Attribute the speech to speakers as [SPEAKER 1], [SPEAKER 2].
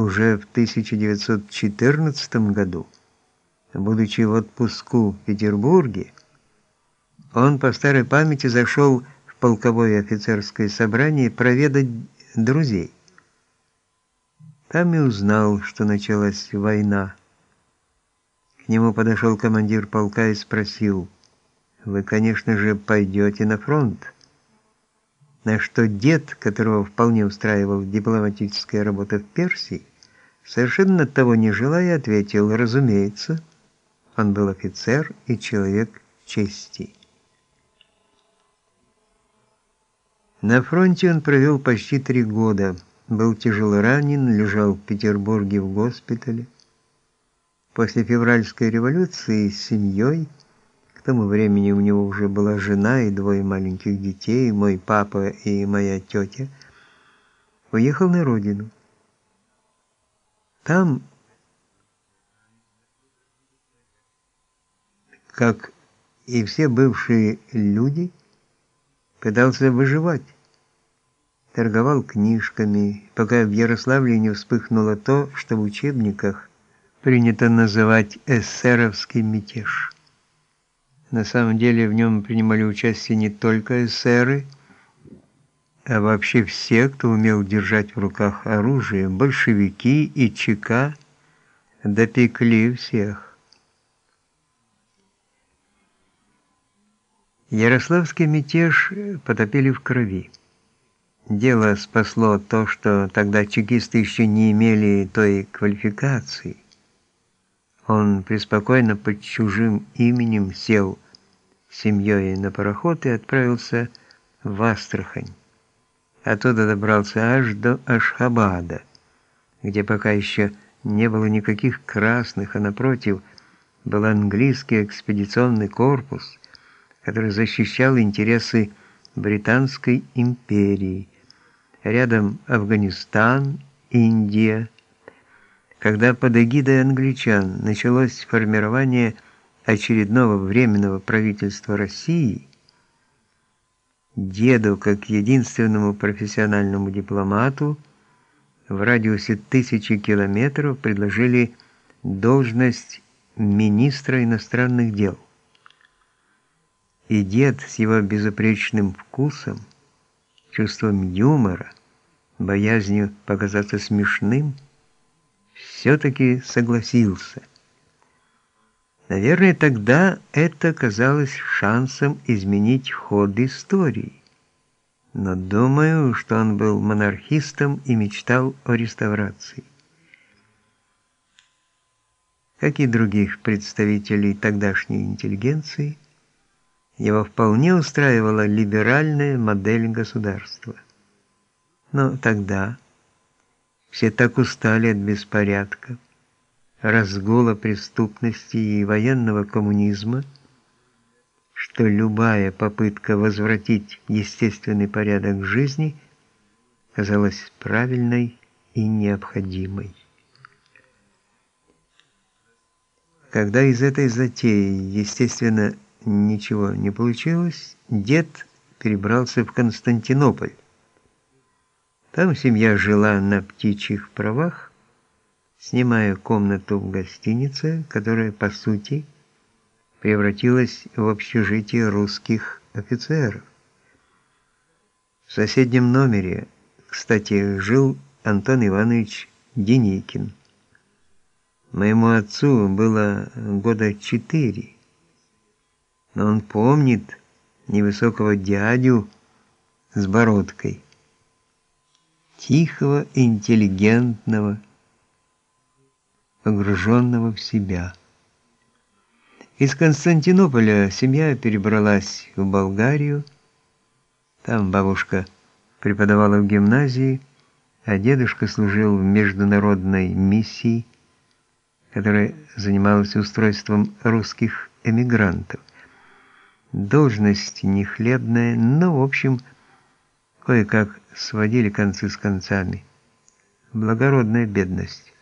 [SPEAKER 1] уже в 1914 году, будучи в отпуску в Петербурге, он по старой памяти зашел в полковое офицерское собрание проведать друзей. Там и узнал, что началась война. К нему подошел командир полка и спросил, «Вы, конечно же, пойдете на фронт?» На что дед, которого вполне устраивал дипломатическая работа в Персии, совершенно того не желая, ответил, «Разумеется, он был офицер и человек чести». На фронте он провел почти три года, был тяжело ранен, лежал в Петербурге в госпитале. После февральской революции с семьей, к тому времени у него уже была жена и двое маленьких детей, мой папа и моя тетя, уехал на родину. Там, как и все бывшие люди, пытался выживать. Торговал книжками, пока в Ярославле не вспыхнуло то, что в учебниках принято называть эсеровский мятеж. На самом деле в нем принимали участие не только эсеры, а вообще все, кто умел держать в руках оружие, большевики и ЧК допекли всех. Ярославский мятеж потопили в крови. Дело спасло то, что тогда чекисты еще не имели той квалификации. Он преспокойно под чужим именем сел с семьей на пароход и отправился в Астрахань. Оттуда добрался аж до Ашхабада, где пока еще не было никаких красных, а напротив был английский экспедиционный корпус – который защищал интересы Британской империи. Рядом Афганистан, Индия. Когда под эгидой англичан началось формирование очередного временного правительства России, деду, как единственному профессиональному дипломату, в радиусе тысячи километров предложили должность министра иностранных дел и дед с его безупречным вкусом, чувством юмора, боязнью показаться смешным, все-таки согласился. Наверное, тогда это казалось шансом изменить ход истории. Но думаю, что он был монархистом и мечтал о реставрации. Как и других представителей тогдашней интеллигенции, его вполне устраивала либеральная модель государства. Но тогда все так устали от беспорядка, разгула преступности и военного коммунизма, что любая попытка возвратить естественный порядок жизни казалась правильной и необходимой. Когда из этой затеи, естественно, ничего не получилось, дед перебрался в Константинополь. Там семья жила на птичьих правах, снимая комнату в гостинице, которая, по сути, превратилась в общежитие русских офицеров. В соседнем номере, кстати, жил Антон Иванович Деникин. Моему отцу было года четыре но он помнит невысокого дядю с бородкой, тихого, интеллигентного, погруженного в себя. Из Константинополя семья перебралась в Болгарию. Там бабушка преподавала в гимназии, а дедушка служил в международной миссии, которая занималась устройством русских эмигрантов. Должность не хлебная, но, в общем, кое-как сводили концы с концами. Благородная бедность.